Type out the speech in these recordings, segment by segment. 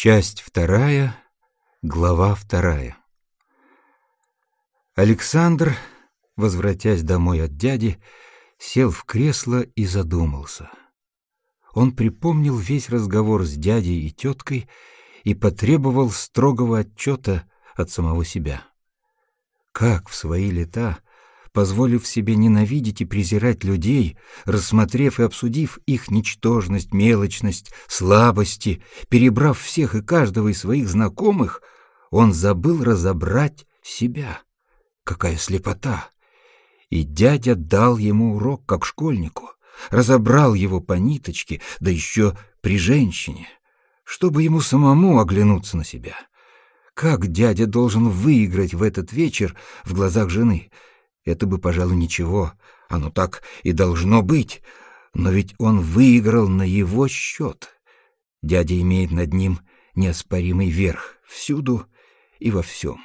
Часть вторая, глава вторая. Александр, возвратясь домой от дяди, сел в кресло и задумался. Он припомнил весь разговор с дядей и теткой и потребовал строгого отчета от самого себя. Как в свои лета позволив себе ненавидеть и презирать людей, рассмотрев и обсудив их ничтожность, мелочность, слабости, перебрав всех и каждого из своих знакомых, он забыл разобрать себя. Какая слепота! И дядя дал ему урок, как школьнику, разобрал его по ниточке, да еще при женщине, чтобы ему самому оглянуться на себя. Как дядя должен выиграть в этот вечер в глазах жены — это бы, пожалуй, ничего, оно так и должно быть, но ведь он выиграл на его счет. Дядя имеет над ним неоспоримый верх всюду и во всем.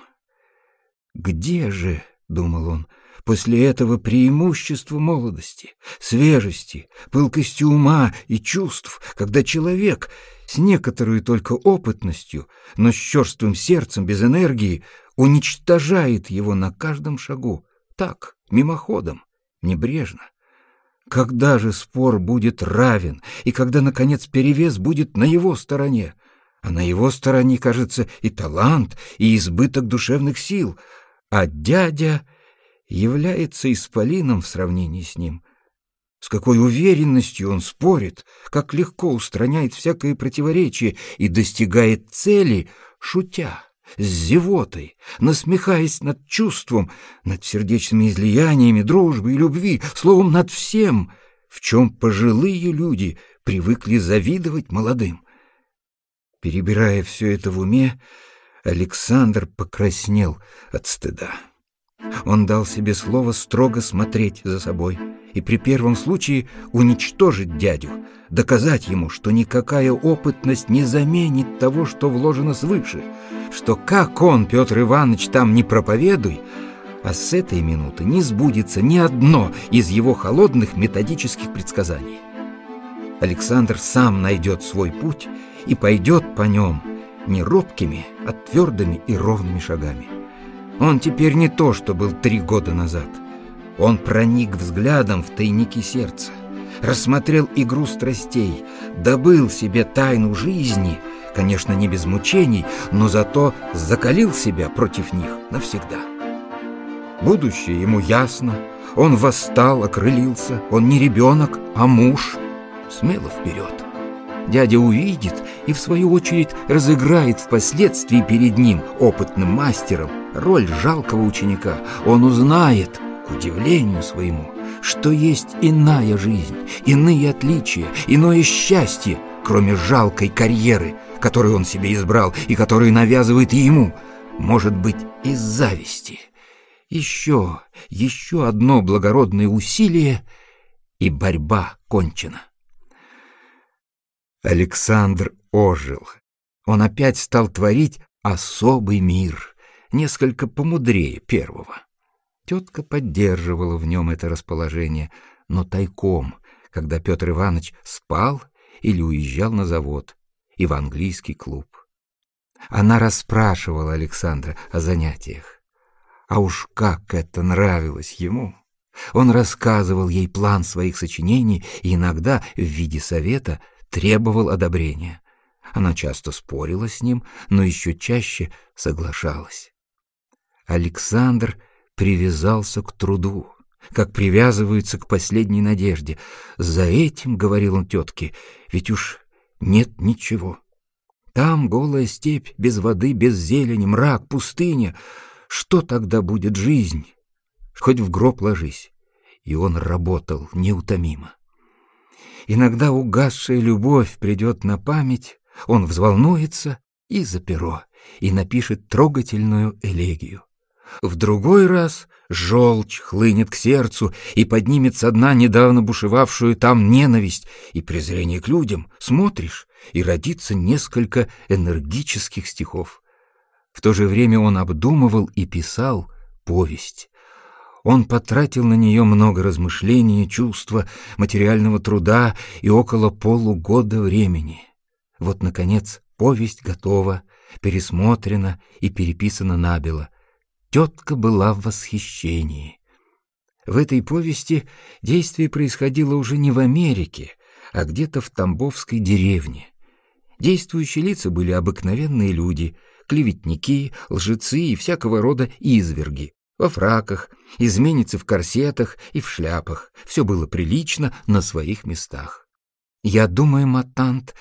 «Где же, — думал он, — после этого преимущество молодости, свежести, пылкости ума и чувств, когда человек с некоторой только опытностью, но с черствым сердцем, без энергии, уничтожает его на каждом шагу, так, мимоходом, небрежно. Когда же спор будет равен, и когда, наконец, перевес будет на его стороне? А на его стороне, кажется, и талант, и избыток душевных сил, а дядя является исполином в сравнении с ним. С какой уверенностью он спорит, как легко устраняет всякое противоречие и достигает цели, шутя с зевотой, насмехаясь над чувством, над сердечными излияниями дружбы и любви, словом, над всем, в чем пожилые люди привыкли завидовать молодым. Перебирая все это в уме, Александр покраснел от стыда. Он дал себе слово строго смотреть за собой и при первом случае уничтожить дядю, доказать ему, что никакая опытность не заменит того, что вложено свыше, что как он, Петр Иванович, там не проповедуй, а с этой минуты не сбудется ни одно из его холодных методических предсказаний. Александр сам найдет свой путь и пойдет по нем не робкими, а твердыми и ровными шагами. Он теперь не то, что был три года назад. Он проник взглядом в тайники сердца, рассмотрел игру страстей, добыл себе тайну жизни, конечно, не без мучений, но зато закалил себя против них навсегда. Будущее ему ясно, он восстал, окрылился, он не ребенок, а муж. Смело вперед. Дядя увидит и, в свою очередь, разыграет впоследствии перед ним, опытным мастером, роль жалкого ученика. Он узнает, к удивлению своему, что есть иная жизнь, иные отличия, иное счастье, кроме жалкой карьеры, которую он себе избрал и которую навязывает ему, может быть, из зависти. Еще, еще одно благородное усилие, и борьба кончена. Александр ожил. Он опять стал творить особый мир, несколько помудрее первого. Тетка поддерживала в нем это расположение, но тайком, когда Петр Иванович спал или уезжал на завод и в английский клуб. Она расспрашивала Александра о занятиях. А уж как это нравилось ему! Он рассказывал ей план своих сочинений и иногда в виде совета требовал одобрения. Она часто спорила с ним, но еще чаще соглашалась. Александр — привязался к труду, как привязываются к последней надежде. За этим, — говорил он тетке, — ведь уж нет ничего. Там голая степь, без воды, без зелени, мрак, пустыня. Что тогда будет жизнь? Хоть в гроб ложись. И он работал неутомимо. Иногда угасшая любовь придет на память, он взволнуется и за перо, и напишет трогательную элегию. В другой раз желчь хлынет к сердцу и поднимет со дна недавно бушевавшую там ненависть и презрение к людям. Смотришь, и родится несколько энергических стихов. В то же время он обдумывал и писал повесть. Он потратил на нее много размышлений, чувства, материального труда и около полугода времени. Вот, наконец, Повесть готова, пересмотрена и переписана набело. Тетка была в восхищении. В этой повести действие происходило уже не в Америке, а где-то в Тамбовской деревне. Действующие лица были обыкновенные люди, клеветники, лжецы и всякого рода изверги. Во фраках, изменницы в корсетах и в шляпах. Все было прилично на своих местах. Я думаю, матант,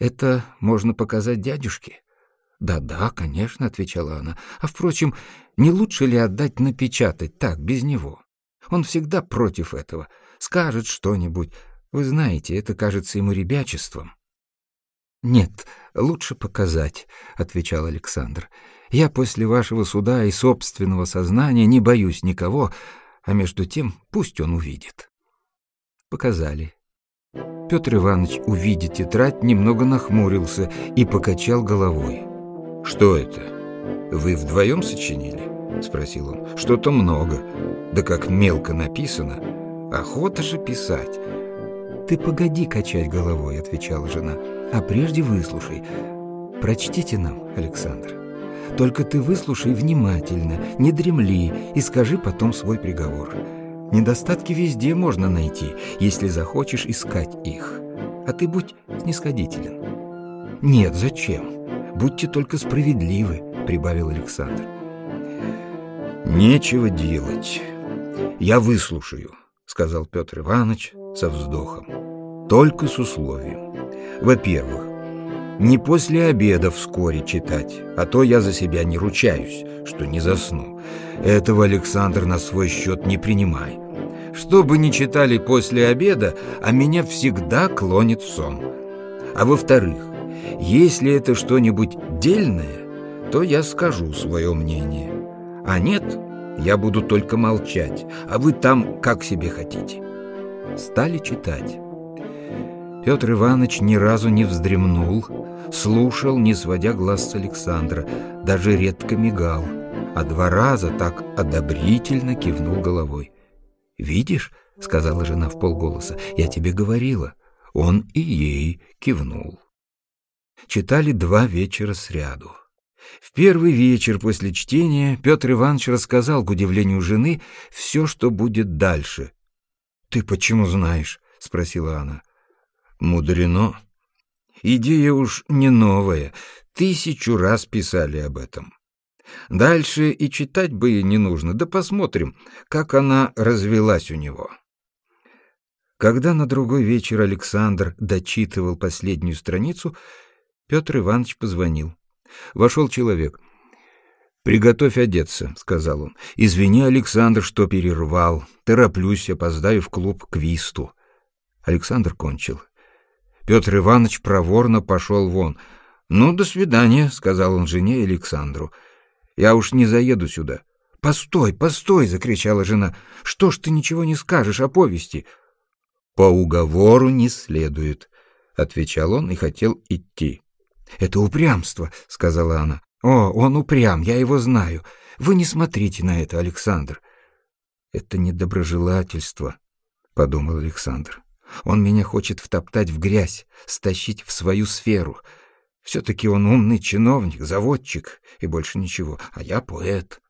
это можно показать дядюшке. «Да-да, конечно», — отвечала она. «А, впрочем, не лучше ли отдать напечатать так, без него? Он всегда против этого. Скажет что-нибудь. Вы знаете, это кажется ему ребячеством». «Нет, лучше показать», — отвечал Александр. «Я после вашего суда и собственного сознания не боюсь никого, а между тем пусть он увидит». Показали. Петр Иванович, увидя тетрадь, немного нахмурился и покачал головой. «Что это? Вы вдвоем сочинили?» — спросил он. «Что-то много. Да как мелко написано. Охота же писать». «Ты погоди качать головой», — отвечала жена. «А прежде выслушай. Прочтите нам, Александр. Только ты выслушай внимательно, не дремли и скажи потом свой приговор. Недостатки везде можно найти, если захочешь искать их. А ты будь снисходителен». «Нет, зачем? Будьте только справедливы», — прибавил Александр. «Нечего делать. Я выслушаю», — сказал Петр Иванович со вздохом. «Только с условием. Во-первых, не после обеда вскоре читать, а то я за себя не ручаюсь, что не засну. Этого, Александр, на свой счет не принимай. Что бы ни читали после обеда, а меня всегда клонит сон. А во-вторых, если это что-нибудь дельное, то я скажу свое мнение. А нет, я буду только молчать, а вы там как себе хотите. Стали читать. Петр Иванович ни разу не вздремнул, слушал, не сводя глаз с Александра, даже редко мигал, а два раза так одобрительно кивнул головой. «Видишь?» — сказала жена в полголоса. «Я тебе говорила». Он и ей кивнул. Читали два вечера сряду. В первый вечер после чтения Петр Иванович рассказал, к удивлению жены, все, что будет дальше. «Ты почему знаешь?» — спросила она. «Мудрено. Идея уж не новая. Тысячу раз писали об этом. Дальше и читать бы и не нужно, да посмотрим, как она развелась у него». Когда на другой вечер Александр дочитывал последнюю страницу, Петр Иванович позвонил. Вошел человек. «Приготовь одеться», — сказал он. «Извини, Александр, что перервал. Тороплюсь, опоздаю в клуб к висту». Александр кончил. Петр Иванович проворно пошел вон. «Ну, до свидания», — сказал он жене Александру. «Я уж не заеду сюда». «Постой, постой!» — закричала жена. «Что ж ты ничего не скажешь о повести?» «По уговору не следует», — отвечал он и хотел идти. «Это упрямство», — сказала она. «О, он упрям, я его знаю. Вы не смотрите на это, Александр». «Это недоброжелательство», — подумал Александр. «Он меня хочет втоптать в грязь, стащить в свою сферу. Все-таки он умный чиновник, заводчик и больше ничего, а я поэт».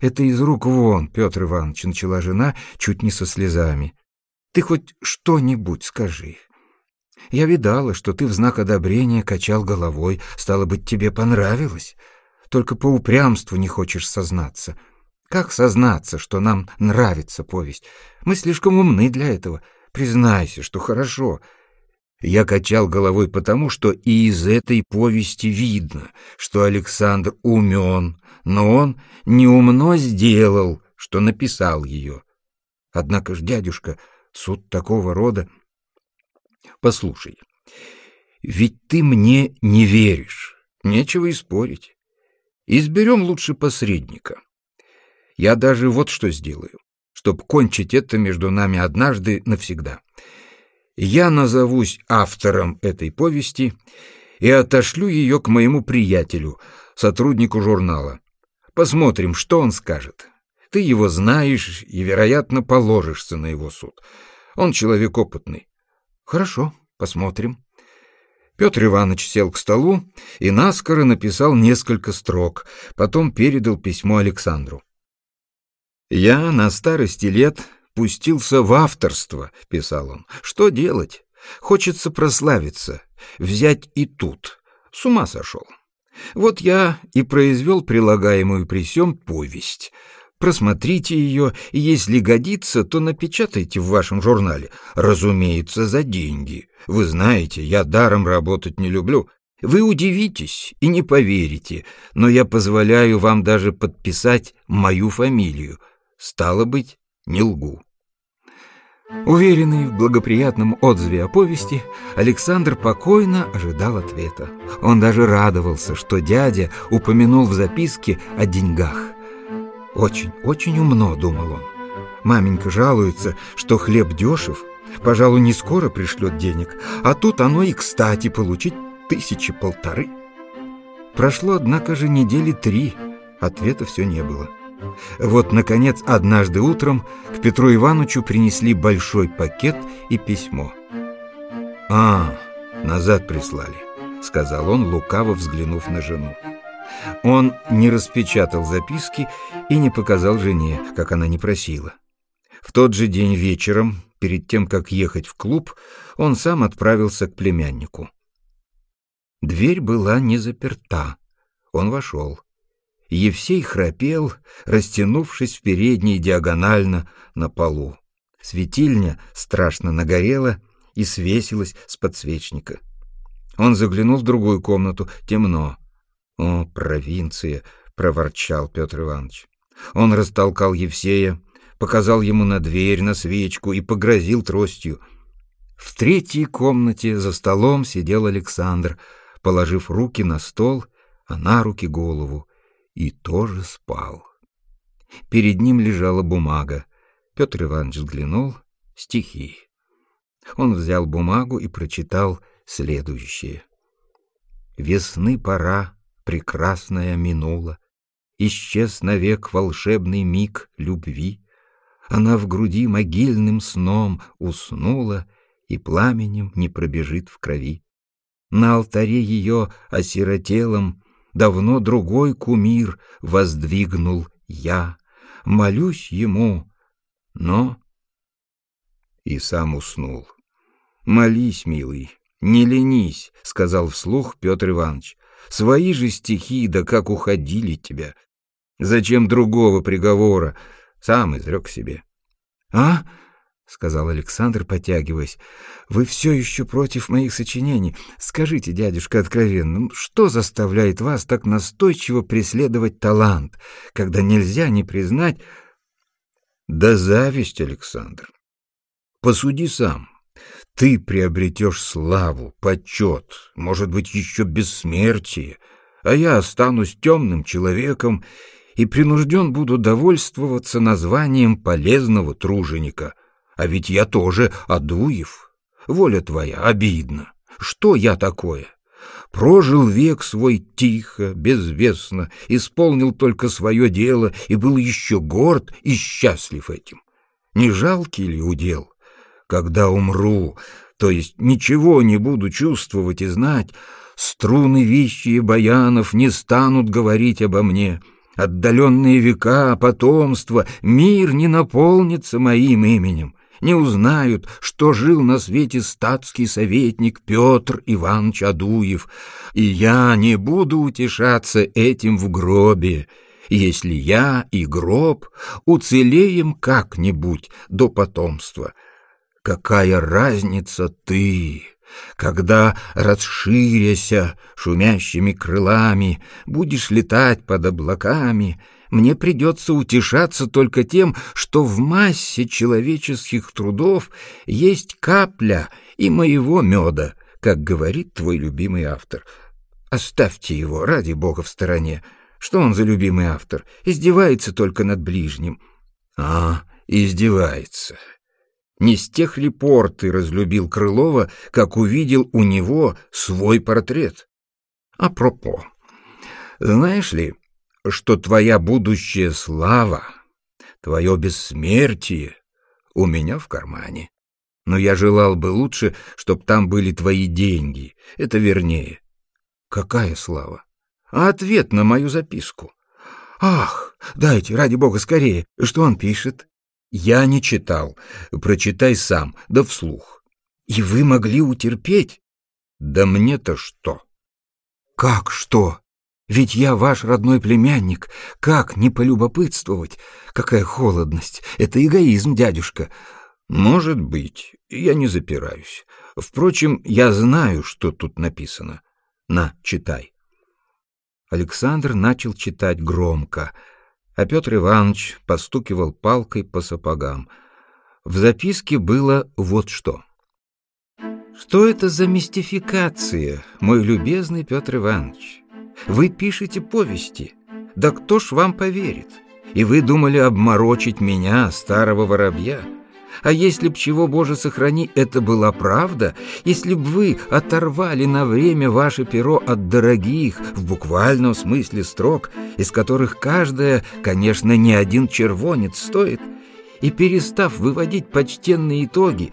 «Это из рук вон, Петр Иванович», — начала жена чуть не со слезами. «Ты хоть что-нибудь скажи». Я видала, что ты в знак одобрения качал головой, стало быть, тебе понравилось. Только по упрямству не хочешь сознаться. Как сознаться, что нам нравится повесть? Мы слишком умны для этого. Признайся, что хорошо. Я качал головой потому, что и из этой повести видно, что Александр умен, но он неумно сделал, что написал ее. Однако ж, дядюшка, суд такого рода Послушай, ведь ты мне не веришь, нечего и спорить. Изберем лучше посредника. Я даже вот что сделаю, чтобы кончить это между нами однажды навсегда. Я назовусь автором этой повести и отошлю ее к моему приятелю, сотруднику журнала. Посмотрим, что он скажет. Ты его знаешь и, вероятно, положишься на его суд. Он человек опытный. Хорошо, посмотрим. Петр Иванович сел к столу и наскоро написал несколько строк, потом передал письмо Александру. «Я на старости лет пустился в авторство», — писал он. «Что делать? Хочется прославиться, взять и тут. С ума сошел. Вот я и произвел прилагаемую при сём повесть. Просмотрите ее, и если годится, то напечатайте в вашем журнале. Разумеется, за деньги. Вы знаете, я даром работать не люблю. Вы удивитесь и не поверите, но я позволяю вам даже подписать мою фамилию. Стало быть, не лгу. Уверенный в благоприятном отзыве о повести, Александр покойно ожидал ответа. Он даже радовался, что дядя упомянул в записке о деньгах. «Очень, очень умно», — думал он. «Маменька жалуется, что хлеб дешев, пожалуй, не скоро пришлет денег, а тут оно и кстати получить тысячи полторы». Прошло, однако же, недели три, ответа все не было. Вот, наконец, однажды утром к Петру Ивановичу принесли большой пакет и письмо. «А, назад прислали», — сказал он, лукаво взглянув на жену. Он не распечатал записки и не показал жене, как она не просила. В тот же день вечером, перед тем, как ехать в клуб, он сам отправился к племяннику. Дверь была не заперта. Он вошел. Евсей храпел, растянувшись в передней диагонально на полу. Светильня страшно нагорела и свесилась с подсвечника. Он заглянул в другую комнату. Темно. «О, провинция!» — проворчал Петр Иванович. Он растолкал Евсея, показал ему на дверь, на свечку и погрозил тростью. В третьей комнате за столом сидел Александр, положив руки на стол, а на руки голову и тоже спал. Перед ним лежала бумага. Петр Иванович взглянул. Стихи. Он взял бумагу и прочитал следующее. «Весны пора, прекрасная минула, Исчез навек волшебный миг любви. Она в груди могильным сном уснула И пламенем не пробежит в крови. На алтаре ее осиротелом давно другой кумир воздвигнул я, молюсь ему, но... И сам уснул. «Молись, милый, не ленись», — сказал вслух Петр Иванович. «Свои же стихи, да как уходили тебя. Зачем другого приговора? Сам изрек себе». «А?» — сказал Александр, потягиваясь. — Вы все еще против моих сочинений. Скажите, дядюшка, откровенно, ну, что заставляет вас так настойчиво преследовать талант, когда нельзя не признать... — Да зависть, Александр. Посуди сам. Ты приобретешь славу, почет, может быть, еще бессмертие, а я останусь темным человеком и принужден буду довольствоваться названием полезного труженика — а ведь я тоже Адуев. Воля твоя, обидно. Что я такое? Прожил век свой тихо, безвестно, исполнил только свое дело и был еще горд и счастлив этим. Не жалкий ли удел? Когда умру, то есть ничего не буду чувствовать и знать, струны вещи баянов не станут говорить обо мне — Отдаленные века, потомство, мир не наполнится моим именем не узнают, что жил на свете статский советник Петр Иванович Адуев, и я не буду утешаться этим в гробе, если я и гроб уцелеем как-нибудь до потомства. Какая разница ты, когда, расширяся шумящими крылами, будешь летать под облаками, мне придется утешаться только тем, что в массе человеческих трудов есть капля и моего меда, как говорит твой любимый автор. Оставьте его, ради бога, в стороне. Что он за любимый автор? Издевается только над ближним. А, издевается. Не с тех ли пор ты разлюбил Крылова, как увидел у него свой портрет? Апропо, знаешь ли, что твоя будущая слава, твое бессмертие у меня в кармане. но я желал бы лучше, чтоб там были твои деньги. Это вернее. Какая слава? А ответ на мою записку. Ах, дайте, ради бога, скорее. Что он пишет? Я не читал. Прочитай сам, да вслух. И вы могли утерпеть? Да мне-то что? Как что? Ведь я ваш родной племянник. Как не полюбопытствовать? Какая холодность! Это эгоизм, дядюшка. Может быть, я не запираюсь. Впрочем, я знаю, что тут написано. На, читай. Александр начал читать громко, а Петр Иванович постукивал палкой по сапогам. В записке было вот что. «Что это за мистификация, мой любезный Петр Иванович? Вы пишете повести, да кто ж вам поверит? И вы думали обморочить меня, старого воробья?» А если б чего, Боже, сохрани, это была правда, если б вы оторвали на время ваше перо от дорогих, в буквальном смысле строк, из которых каждая, конечно, не один червонец стоит, и, перестав выводить почтенные итоги,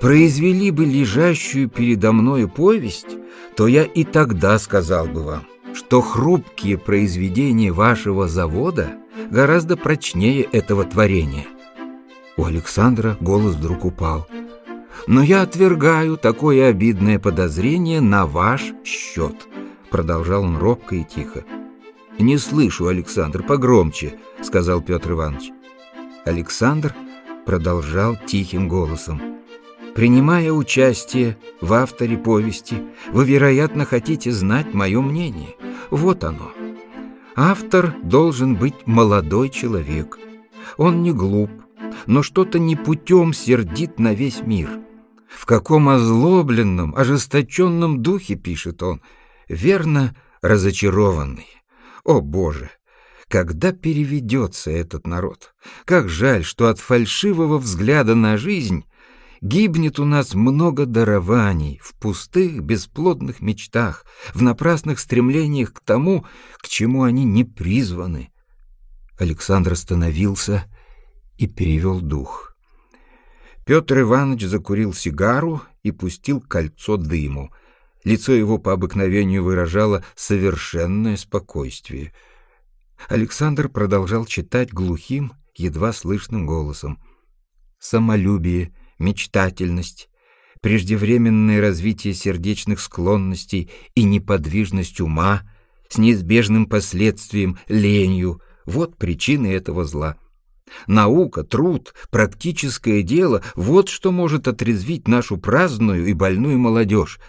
произвели бы лежащую передо мною повесть, то я и тогда сказал бы вам, что хрупкие произведения вашего завода гораздо прочнее этого творения. У Александра голос вдруг упал. «Но я отвергаю такое обидное подозрение на ваш счет», продолжал он робко и тихо. «Не слышу, Александр, погромче», — сказал Петр Иванович. Александр продолжал тихим голосом. «Принимая участие в авторе повести, вы, вероятно, хотите знать мое мнение. Вот оно. Автор должен быть молодой человек. Он не глуп, но что-то не путем сердит на весь мир. В каком озлобленном, ожесточенном духе, пишет он, верно разочарованный. О, Боже! Когда переведется этот народ? Как жаль, что от фальшивого взгляда на жизнь гибнет у нас много дарований в пустых, бесплодных мечтах, в напрасных стремлениях к тому, к чему они не призваны. Александр остановился и перевел дух. Петр Иванович закурил сигару и пустил кольцо дыму. Лицо его по обыкновению выражало совершенное спокойствие. Александр продолжал читать глухим, едва слышным голосом. Самолюбие, мечтательность, преждевременное развитие сердечных склонностей и неподвижность ума с неизбежным последствием ленью — вот причины этого зла. Наука, труд, практическое дело — вот что может отрезвить нашу праздную и больную молодежь.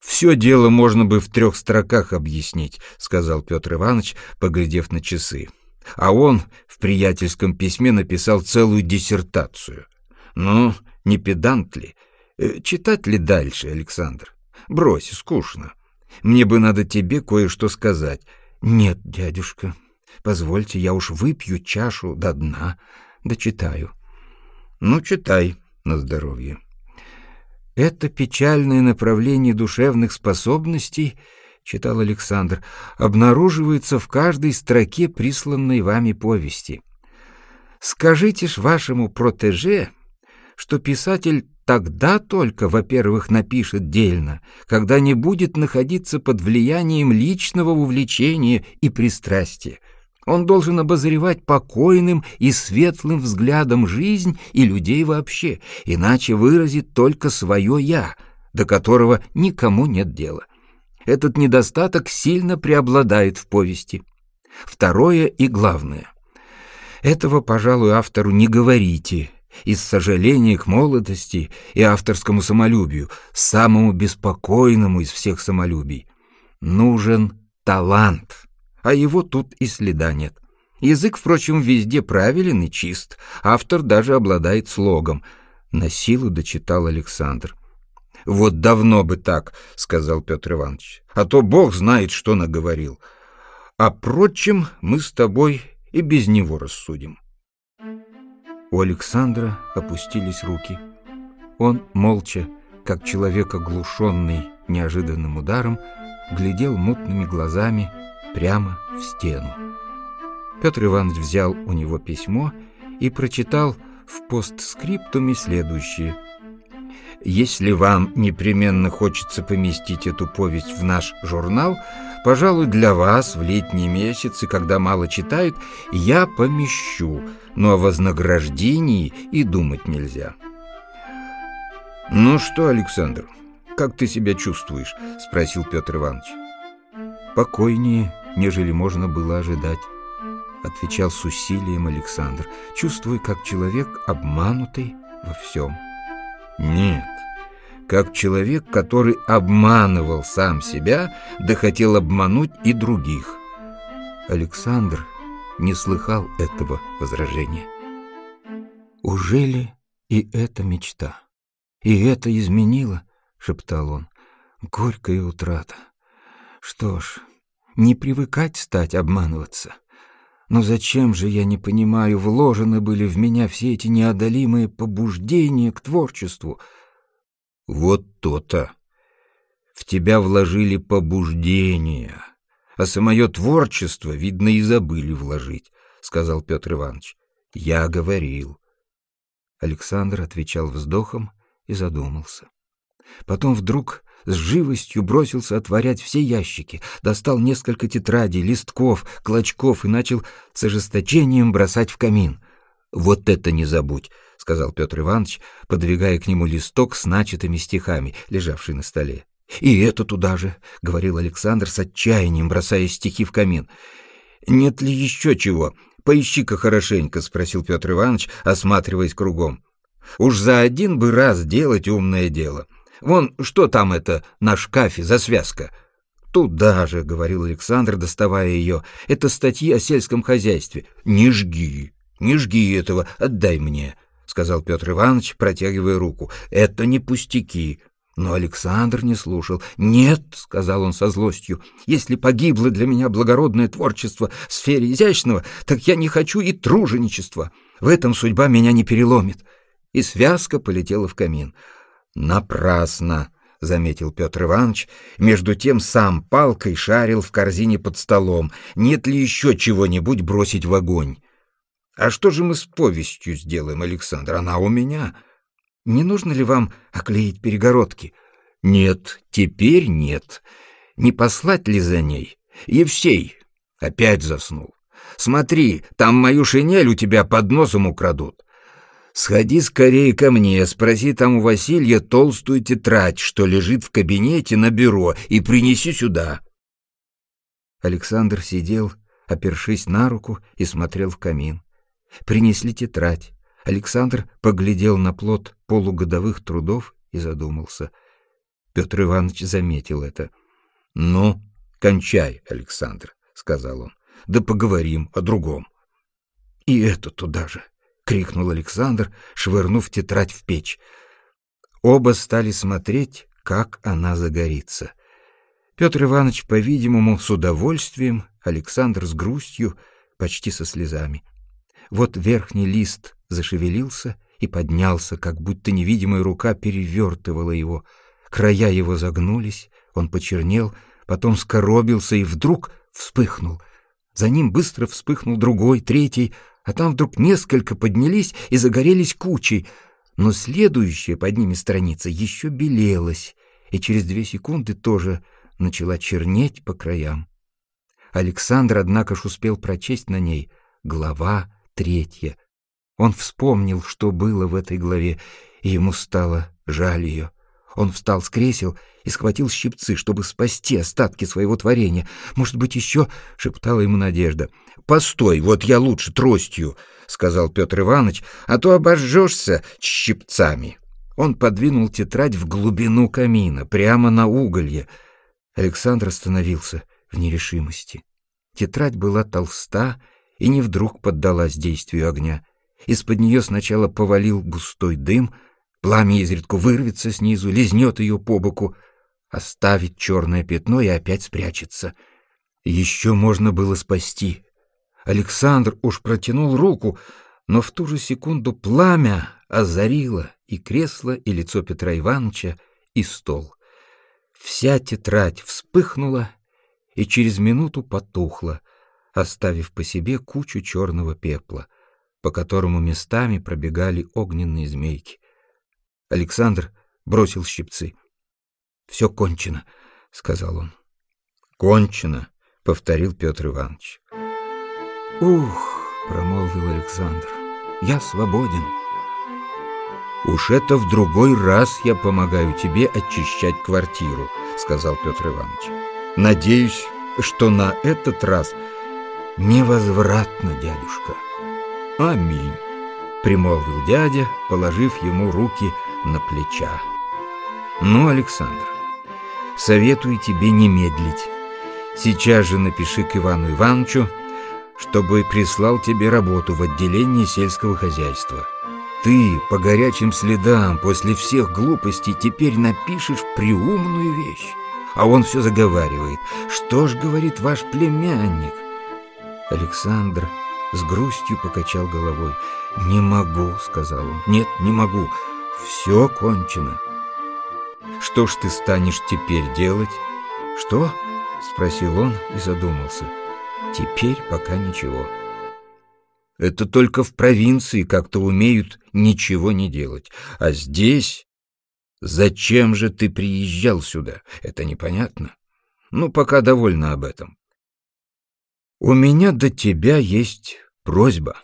«Все дело можно бы в трех строках объяснить», — сказал Петр Иванович, поглядев на часы. А он в приятельском письме написал целую диссертацию. Ну, не педант ли? Э, читать ли дальше, Александр? Брось, скучно. Мне бы надо тебе кое-что сказать. Нет, дядюшка, Позвольте, я уж выпью чашу до дна, дочитаю. Ну, читай на здоровье. Это печальное направление душевных способностей, читал Александр, обнаруживается в каждой строке присланной вами повести. Скажите ж вашему протеже, что писатель тогда только, во-первых, напишет дельно, когда не будет находиться под влиянием личного увлечения и пристрастия. Он должен обозревать покойным и светлым взглядом жизнь и людей вообще, иначе выразит только свое «я», до которого никому нет дела. Этот недостаток сильно преобладает в повести. Второе и главное. Этого, пожалуй, автору не говорите, из сожаления к молодости и авторскому самолюбию, самому беспокойному из всех самолюбий. Нужен талант а его тут и следа нет. Язык, впрочем, везде правилен и чист, автор даже обладает слогом. На силу дочитал Александр. «Вот давно бы так», — сказал Петр Иванович, «а то Бог знает, что наговорил. А прочим мы с тобой и без него рассудим». У Александра опустились руки. Он молча, как человек оглушенный неожиданным ударом, глядел мутными глазами прямо в стену. Петр Иванович взял у него письмо и прочитал в постскриптуме следующее. Если вам непременно хочется поместить эту повесть в наш журнал, пожалуй, для вас в летние месяцы, когда мало читают, я помещу, но о вознаграждении и думать нельзя. «Ну что, Александр, как ты себя чувствуешь?» — спросил Петр Иванович. «Покойнее, нежели можно было ожидать», — отвечал с усилием Александр, чувствуя, как человек обманутый во всем. «Нет, как человек, который обманывал сам себя, да хотел обмануть и других». Александр не слыхал этого возражения. «Ужели и это мечта? И это изменило?» — шептал он. «Горькая утрата. Что ж, не привыкать стать обманываться. Но зачем же, я не понимаю, вложены были в меня все эти неодолимые побуждения к творчеству?» «Вот то-то. В тебя вложили побуждения, а самое творчество, видно, и забыли вложить», — сказал Петр Иванович. «Я говорил». Александр отвечал вздохом и задумался. Потом вдруг с живостью бросился отворять все ящики, достал несколько тетрадей, листков, клочков и начал с ожесточением бросать в камин. «Вот это не забудь!» — сказал Петр Иванович, подвигая к нему листок с начатыми стихами, лежавший на столе. «И это туда же!» — говорил Александр с отчаянием, бросая стихи в камин. «Нет ли еще чего? Поищи-ка хорошенько», — спросил Петр Иванович, осматриваясь кругом. «Уж за один бы раз делать умное дело. Вон, что там это на шкафе за связка?» «Туда же», — говорил Александр, доставая ее. «Это статьи о сельском хозяйстве. Не жги, не жги этого, отдай мне», — сказал Петр Иванович, протягивая руку. «Это не пустяки». Но Александр не слушал. «Нет», — сказал он со злостью, — «если погибло для меня благородное творчество в сфере изящного, так я не хочу и труженичества. В этом судьба меня не переломит». И связка полетела в камин. «Напрасно!» — заметил Петр Иванович. Между тем сам палкой шарил в корзине под столом. Нет ли еще чего-нибудь бросить в огонь? «А что же мы с повестью сделаем, Александр? Она у меня. Не нужно ли вам оклеить перегородки?» «Нет, теперь нет. Не послать ли за ней? Евсей!» Опять заснул. «Смотри, там мою шинель у тебя под носом украдут. Сходи скорее ко мне, спроси там у Василия толстую тетрадь, что лежит в кабинете на бюро, и принеси сюда. Александр сидел, опершись на руку, и смотрел в камин. Принесли тетрадь. Александр поглядел на плод полугодовых трудов и задумался. Петр Иванович заметил это. — Ну, кончай, Александр, — сказал он, — да поговорим о другом. — И это туда же, — крикнул Александр, швырнув тетрадь в печь. Оба стали смотреть, как она загорится. Петр Иванович, по-видимому, с удовольствием, Александр с грустью, почти со слезами. Вот верхний лист зашевелился и поднялся, как будто невидимая рука перевертывала его. Края его загнулись, он почернел, потом скоробился и вдруг вспыхнул. За ним быстро вспыхнул другой, третий, а там вдруг несколько поднялись и загорелись кучей, но следующая под ними страница еще белелась, и через две секунды тоже начала чернеть по краям. Александр, однако ж, успел прочесть на ней глава третья. Он вспомнил, что было в этой главе, и ему стало жаль ее. Он встал с кресел и схватил щипцы, чтобы спасти остатки своего творения. «Может быть, еще...» — шептала ему Надежда. «Постой, вот я лучше тростью», — сказал Петр Иванович, «а то обожжешься щипцами». Он подвинул тетрадь в глубину камина, прямо на уголье. Александр остановился в нерешимости. Тетрадь была толста и не вдруг поддалась действию огня. Из-под нее сначала повалил густой дым, пламя изредку вырвется снизу, лизнет ее по боку, оставит черное пятно и опять спрячется. Еще можно было спасти, Александр уж протянул руку, но в ту же секунду пламя озарило и кресло, и лицо Петра Ивановича, и стол. Вся тетрадь вспыхнула и через минуту потухла, оставив по себе кучу черного пепла, по которому местами пробегали огненные змейки. Александр бросил щипцы. «Все кончено», — сказал он. «Кончено», — повторил Петр Иванович. «Ух!» — промолвил Александр. «Я свободен». «Уж это в другой раз я помогаю тебе очищать квартиру», — сказал Петр Иванович. «Надеюсь, что на этот раз невозвратно, дядюшка». «Аминь», — примолвил дядя, положив ему руки на плеча. «Ну, Александр, советую тебе не медлить. Сейчас же напиши к Ивану Ивановичу, чтобы прислал тебе работу в отделении сельского хозяйства. Ты по горячим следам после всех глупостей теперь напишешь приумную вещь. А он все заговаривает. Что ж говорит ваш племянник? Александр с грустью покачал головой. «Не могу», — сказал он. «Нет, не могу. Все кончено». «Что ж ты станешь теперь делать?» «Что?» — спросил он и задумался. «Теперь пока ничего». Это только в провинции как-то умеют ничего не делать. А здесь... Зачем же ты приезжал сюда? Это непонятно. Ну, пока довольна об этом. У меня до тебя есть просьба.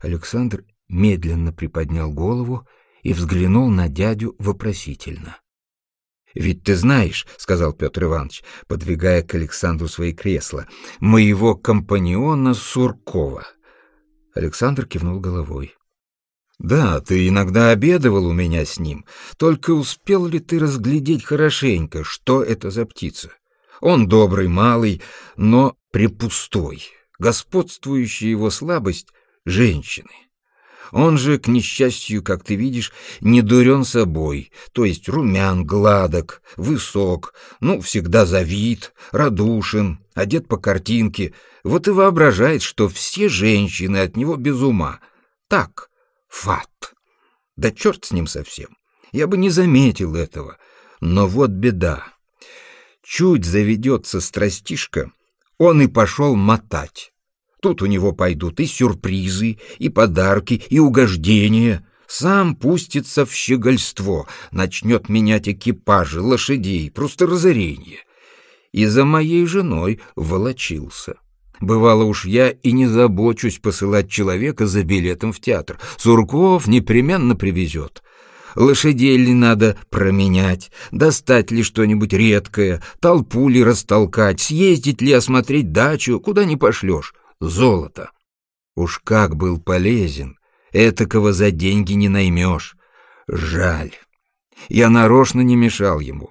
Александр медленно приподнял голову и взглянул на дядю вопросительно. «Ведь ты знаешь, — сказал Петр Иванович, подвигая к Александру свои кресла, — моего компаньона Суркова». Александр кивнул головой. «Да, ты иногда обедывал у меня с ним. Только успел ли ты разглядеть хорошенько, что это за птица? Он добрый, малый, но препустой. Господствующая его слабость — женщины. Он же, к несчастью, как ты видишь, не дурен собой, то есть румян, гладок, высок, ну, всегда завид, радушен, одет по картинке, вот и воображает, что все женщины от него без ума. Так, фат. Да черт с ним совсем. Я бы не заметил этого. Но вот беда. Чуть заведется страстишка, он и пошел мотать. Тут у него пойдут и сюрпризы, и подарки, и угождения. Сам пустится в щегольство, начнет менять экипажи, лошадей, просто разорение. И за моей женой волочился. Бывало уж я и не забочусь посылать человека за билетом в театр. Сурков непременно привезет. Лошадей ли надо променять, достать ли что-нибудь редкое, толпу ли растолкать, съездить ли осмотреть дачу, куда не пошлешь. Золото. Уж как был полезен, этакого за деньги не наймешь. Жаль. Я нарочно не мешал ему.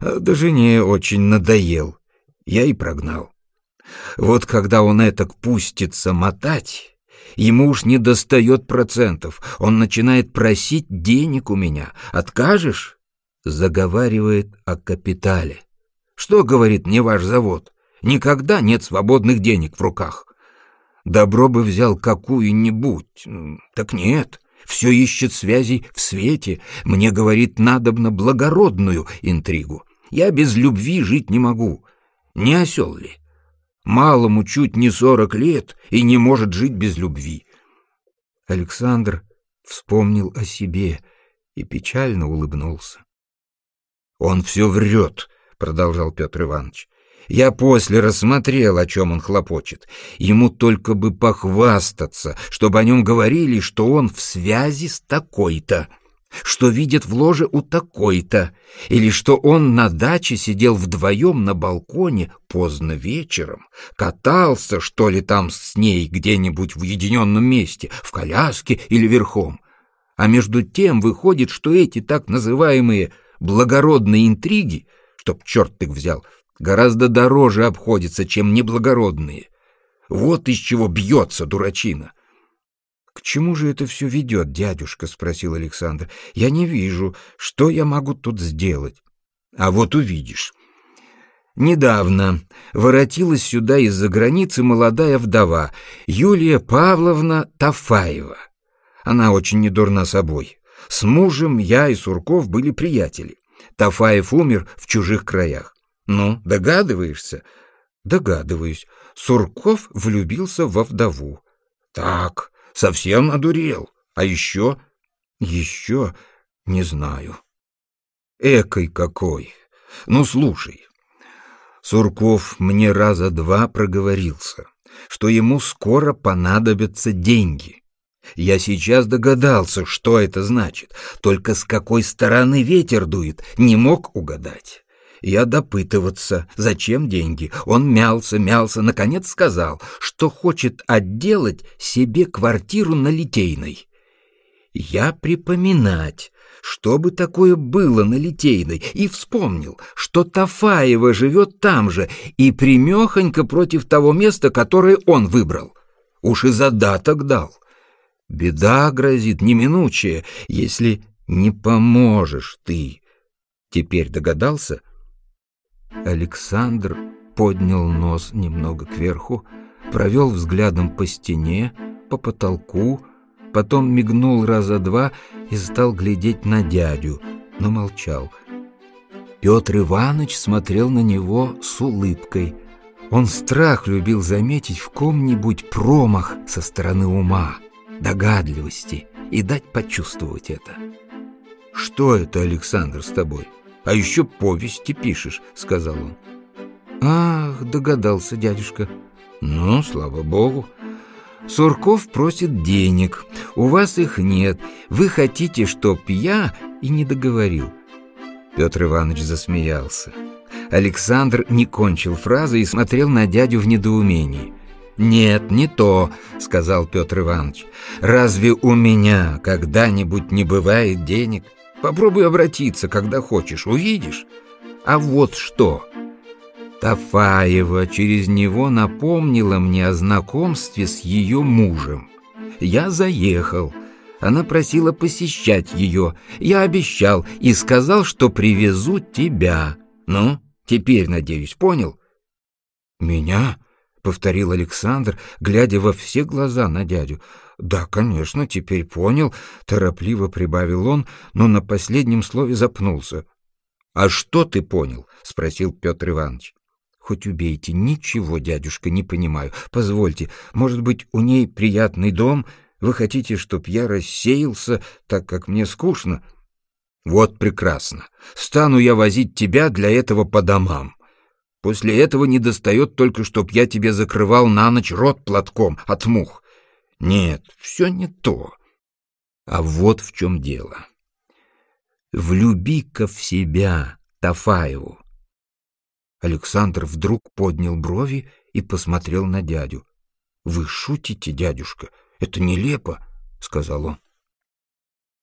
Да жене очень надоел. Я и прогнал. Вот когда он этак пустится мотать, ему уж не достает процентов. Он начинает просить денег у меня. Откажешь? Заговаривает о капитале. Что, говорит, не ваш завод? Никогда нет свободных денег в руках. Добро бы взял какую-нибудь. Так нет, все ищет связей в свете. Мне, говорит, надобно благородную интригу. Я без любви жить не могу. Не осел ли? Малому чуть не сорок лет и не может жить без любви. Александр вспомнил о себе и печально улыбнулся. «Он все врет», — продолжал Петр Иванович. «Я после рассмотрел, о чем он хлопочет. Ему только бы похвастаться, чтобы о нем говорили, что он в связи с такой-то» что видит в ложе у такой-то, или что он на даче сидел вдвоем на балконе поздно вечером, катался, что ли, там с ней где-нибудь в уединенном месте, в коляске или верхом. А между тем выходит, что эти так называемые благородные интриги, чтоб черт их взял, гораздо дороже обходятся, чем неблагородные. Вот из чего бьется дурачина. «К чему же это все ведет, дядюшка?» — спросил Александр. «Я не вижу, что я могу тут сделать». «А вот увидишь». Недавно воротилась сюда из-за границы молодая вдова Юлия Павловна Тафаева. Она очень недурна собой. С мужем я и Сурков были приятели. Тафаев умер в чужих краях. Ну, догадываешься? Догадываюсь. Сурков влюбился во вдову. Так, Совсем одурел. А еще? Еще не знаю. Экой какой! Ну, слушай, Сурков мне раза два проговорился, что ему скоро понадобятся деньги. Я сейчас догадался, что это значит, только с какой стороны ветер дует, не мог угадать. Я допытываться, зачем деньги. Он мялся, мялся, наконец сказал, что хочет отделать себе квартиру на Литейной. Я припоминать, что бы такое было на Литейной, и вспомнил, что Тафаева живет там же и примехонько против того места, которое он выбрал. Уж и задаток дал. Беда грозит неминучая, если не поможешь ты. Теперь догадался? Александр поднял нос немного кверху, провел взглядом по стене, по потолку, потом мигнул раза два и стал глядеть на дядю, но молчал. Петр Иванович смотрел на него с улыбкой. Он страх любил заметить в ком-нибудь промах со стороны ума догадливости и дать почувствовать это. «Что это, Александр, с тобой? А еще повести пишешь», — сказал он. «Ах, догадался дядюшка. Ну, слава богу. Сурков просит денег, у вас их нет. Вы хотите, чтоб я...» И не договорил. Петр Иванович засмеялся. Александр не кончил фразы и смотрел на дядю в недоумении. «Нет, не то», — сказал Петр Иванович. «Разве у меня когда-нибудь не бывает денег? Попробуй обратиться, когда хочешь, увидишь. А вот что». Тафаева через него напомнила мне о знакомстве с ее мужем. Я заехал. Она просила посещать ее. Я обещал и сказал, что привезу тебя. Ну, теперь, надеюсь, понял? «Меня?» повторил Александр, глядя во все глаза на дядю. «Да, конечно, теперь понял», — торопливо прибавил он, но на последнем слове запнулся. «А что ты понял?» — спросил Петр Иванович. «Хоть убейте, ничего, дядюшка, не понимаю. Позвольте, может быть, у ней приятный дом? Вы хотите, чтоб я рассеялся, так как мне скучно?» «Вот прекрасно. Стану я возить тебя для этого по домам. После этого не достает только, чтоб я тебе закрывал на ночь рот платком от мух. Нет, все не то. А вот в чем дело. Влюби-ка в себя Тафаеву. Александр вдруг поднял брови и посмотрел на дядю. «Вы шутите, дядюшка? Это нелепо», — сказал он.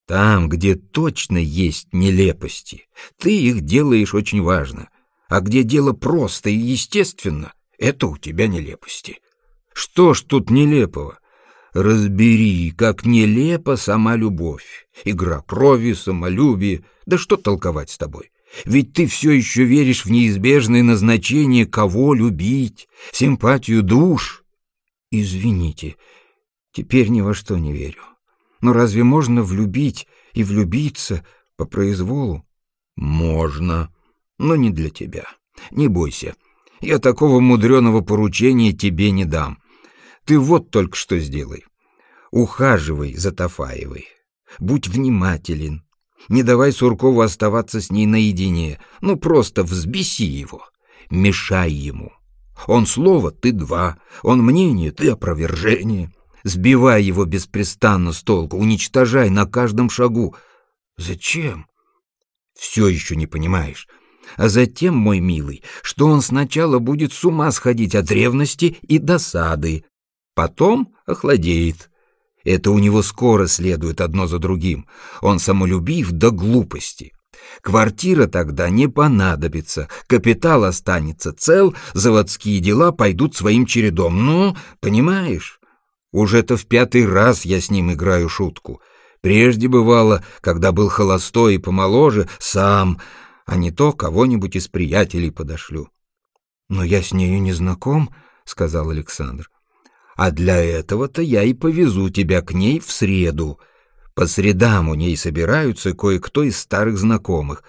«Там, где точно есть нелепости, ты их делаешь очень важно. А где дело просто и естественно, это у тебя нелепости. Что ж тут нелепого? Разбери, как нелепа сама любовь. Игра крови, самолюбие. Да что толковать с тобой? Ведь ты все еще веришь в неизбежное назначение, кого любить, симпатию душ. Извините, теперь ни во что не верю. Но разве можно влюбить и влюбиться по произволу? Можно но не для тебя. Не бойся, я такого мудреного поручения тебе не дам. Ты вот только что сделай. Ухаживай за Тафаевой. Будь внимателен. Не давай Суркову оставаться с ней наедине. Ну, просто взбеси его. Мешай ему. Он слово, ты два. Он мнение, ты опровержение. Сбивай его беспрестанно с толку, уничтожай на каждом шагу. Зачем? Все еще не понимаешь. А затем, мой милый, что он сначала будет с ума сходить от ревности и досады, потом охладеет. Это у него скоро следует одно за другим. Он самолюбив до глупости. Квартира тогда не понадобится, капитал останется цел, заводские дела пойдут своим чередом. Ну, понимаешь? Уже-то в пятый раз я с ним играю шутку. Прежде бывало, когда был холостой и помоложе, сам а не то кого-нибудь из приятелей подошлю. «Но я с нею не знаком», — сказал Александр. «А для этого-то я и повезу тебя к ней в среду. По средам у ней собираются кое-кто из старых знакомых.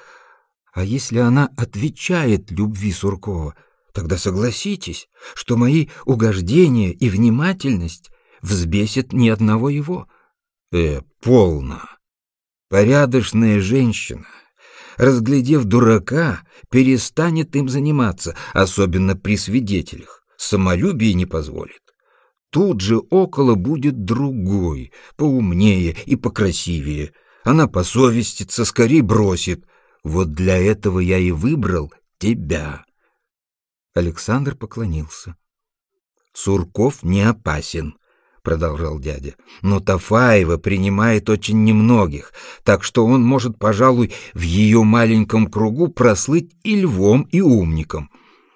А если она отвечает любви Суркова, тогда согласитесь, что мои угождения и внимательность взбесят ни одного его». «Э, полно. Порядочная женщина» разглядев дурака, перестанет им заниматься, особенно при свидетелях. Самолюбие не позволит. Тут же около будет другой, поумнее и покрасивее. Она посовестится, скорее бросит. Вот для этого я и выбрал тебя. Александр поклонился. Сурков не опасен, продолжал дядя. Но Тафаева принимает очень немногих, так что он может, пожалуй, в ее маленьком кругу прослыть и львом, и умником.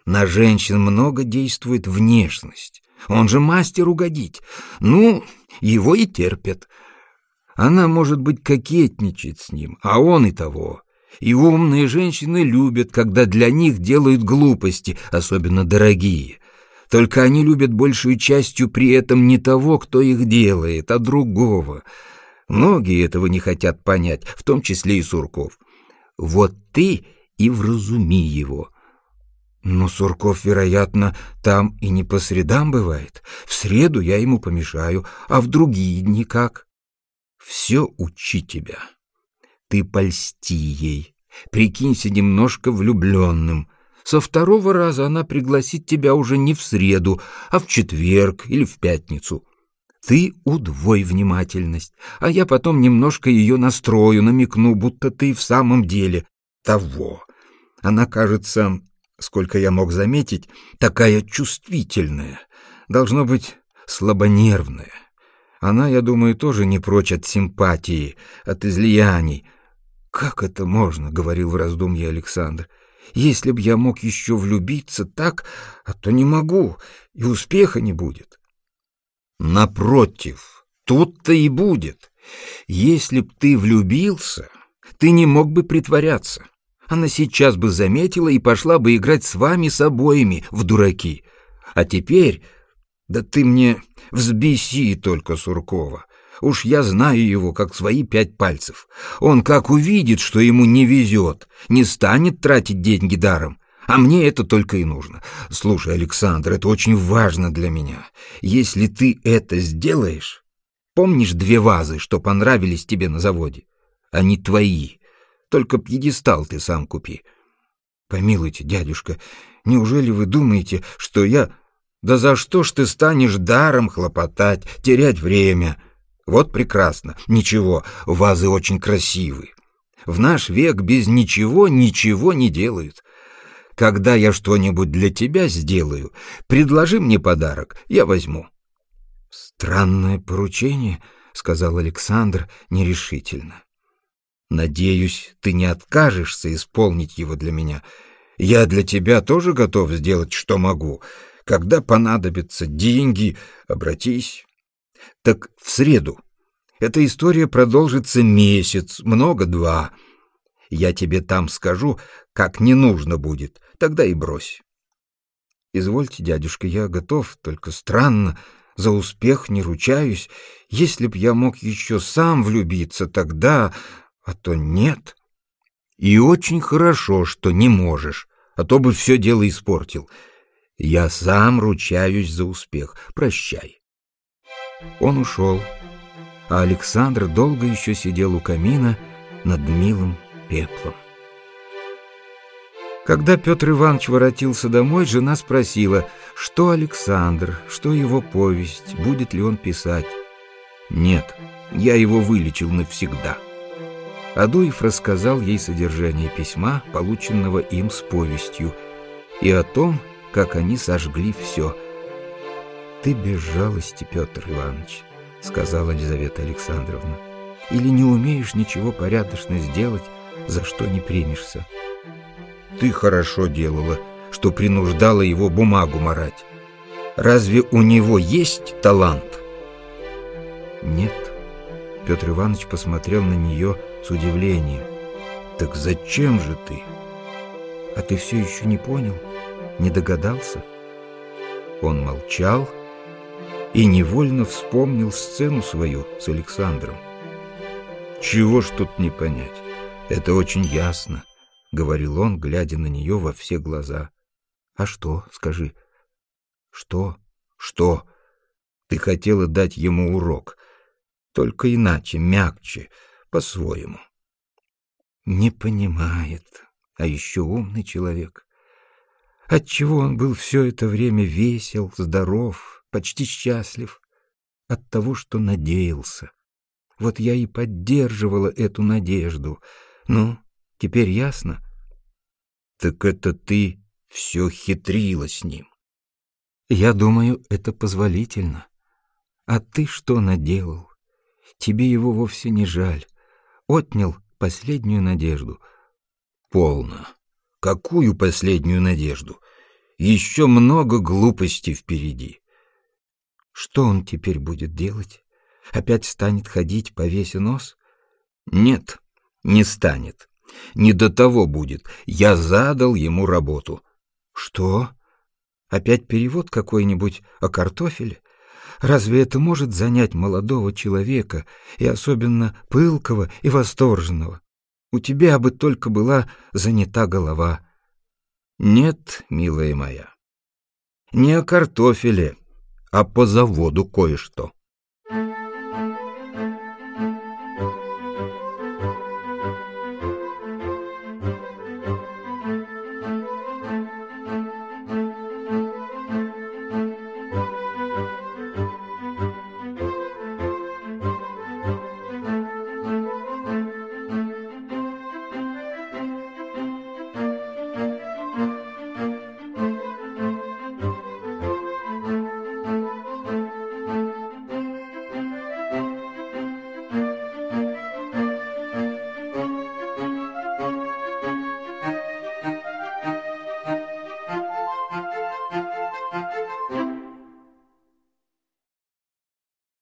На женщин много действует внешность. Он же мастер угодить. Ну, его и терпят. Она, может быть, кокетничает с ним, а он и того. И умные женщины любят, когда для них делают глупости, особенно дорогие. Только они любят большую частью при этом не того, кто их делает, а другого. Многие этого не хотят понять, в том числе и Сурков. Вот ты и вразуми его. Но Сурков, вероятно, там и не по средам бывает. В среду я ему помешаю, а в другие дни как? Все учи тебя. Ты польсти ей, прикинься немножко влюбленным — со второго раза она пригласит тебя уже не в среду, а в четверг или в пятницу. Ты удвой внимательность, а я потом немножко ее настрою, намекну, будто ты в самом деле того. Она, кажется, сколько я мог заметить, такая чувствительная, должно быть слабонервная. Она, я думаю, тоже не прочь от симпатии, от излияний. «Как это можно?» — говорил в раздумье Александр. Если б я мог еще влюбиться так, а то не могу, и успеха не будет. Напротив, тут-то и будет. Если б ты влюбился, ты не мог бы притворяться. Она сейчас бы заметила и пошла бы играть с вами с обоими в дураки. А теперь... Да ты мне взбеси только Суркова. Уж я знаю его, как свои пять пальцев. Он как увидит, что ему не везет, не станет тратить деньги даром. А мне это только и нужно. Слушай, Александр, это очень важно для меня. Если ты это сделаешь... Помнишь две вазы, что понравились тебе на заводе? Они твои. Только пьедестал ты сам купи. Помилуйте, дядюшка, неужели вы думаете, что я... Да за что ж ты станешь даром хлопотать, терять время?» Вот прекрасно. Ничего, вазы очень красивые. В наш век без ничего ничего не делают. Когда я что-нибудь для тебя сделаю, предложи мне подарок, я возьму. Странное поручение, сказал Александр нерешительно. Надеюсь, ты не откажешься исполнить его для меня. Я для тебя тоже готов сделать, что могу. Когда понадобятся деньги, обратись. Так в среду. Эта история продолжится месяц, много-два. Я тебе там скажу, как не нужно будет, тогда и брось. Извольте, дядюшка, я готов, только странно, за успех не ручаюсь. Если б я мог еще сам влюбиться тогда, а то нет. И очень хорошо, что не можешь, а то бы все дело испортил. Я сам ручаюсь за успех. Прощай. Он ушел, а Александр долго еще сидел у камина над милым пеплом. Когда Петр Иванович воротился домой, жена спросила, что Александр, что его повесть, будет ли он писать. «Нет, я его вылечил навсегда». Адуев рассказал ей содержание письма, полученного им с повестью, и о том, как они сожгли все – «Ты без жалости, Петр Иванович», — сказала Елизавета Александровна. «Или не умеешь ничего порядочно сделать, за что не примешься?» «Ты хорошо делала, что принуждала его бумагу марать. Разве у него есть талант?» «Нет», — Петр Иванович посмотрел на нее с удивлением. «Так зачем же ты?» «А ты все еще не понял? Не догадался?» Он молчал, — и невольно вспомнил сцену свою с Александром. «Чего ж тут не понять? Это очень ясно», — говорил он, глядя на нее во все глаза. «А что, скажи?» «Что? Что? Ты хотела дать ему урок, только иначе, мягче, по-своему». Не понимает, а еще умный человек. Отчего он был все это время весел, здоров, почти счастлив? От того, что надеялся. Вот я и поддерживала эту надежду. Ну, теперь ясно? Так это ты все хитрила с ним. Я думаю, это позволительно. А ты что наделал? Тебе его вовсе не жаль. Отнял последнюю надежду. Полно. Какую последнюю надежду? Еще много глупостей впереди. Что он теперь будет делать? Опять станет ходить, повеся нос? Нет, не станет. Не до того будет. Я задал ему работу. Что? Опять перевод какой-нибудь о картофеле? Разве это может занять молодого человека, и особенно пылкого и восторженного? У тебя бы только была занята голова. Нет, милая моя, не о картофеле, а по заводу кое-что.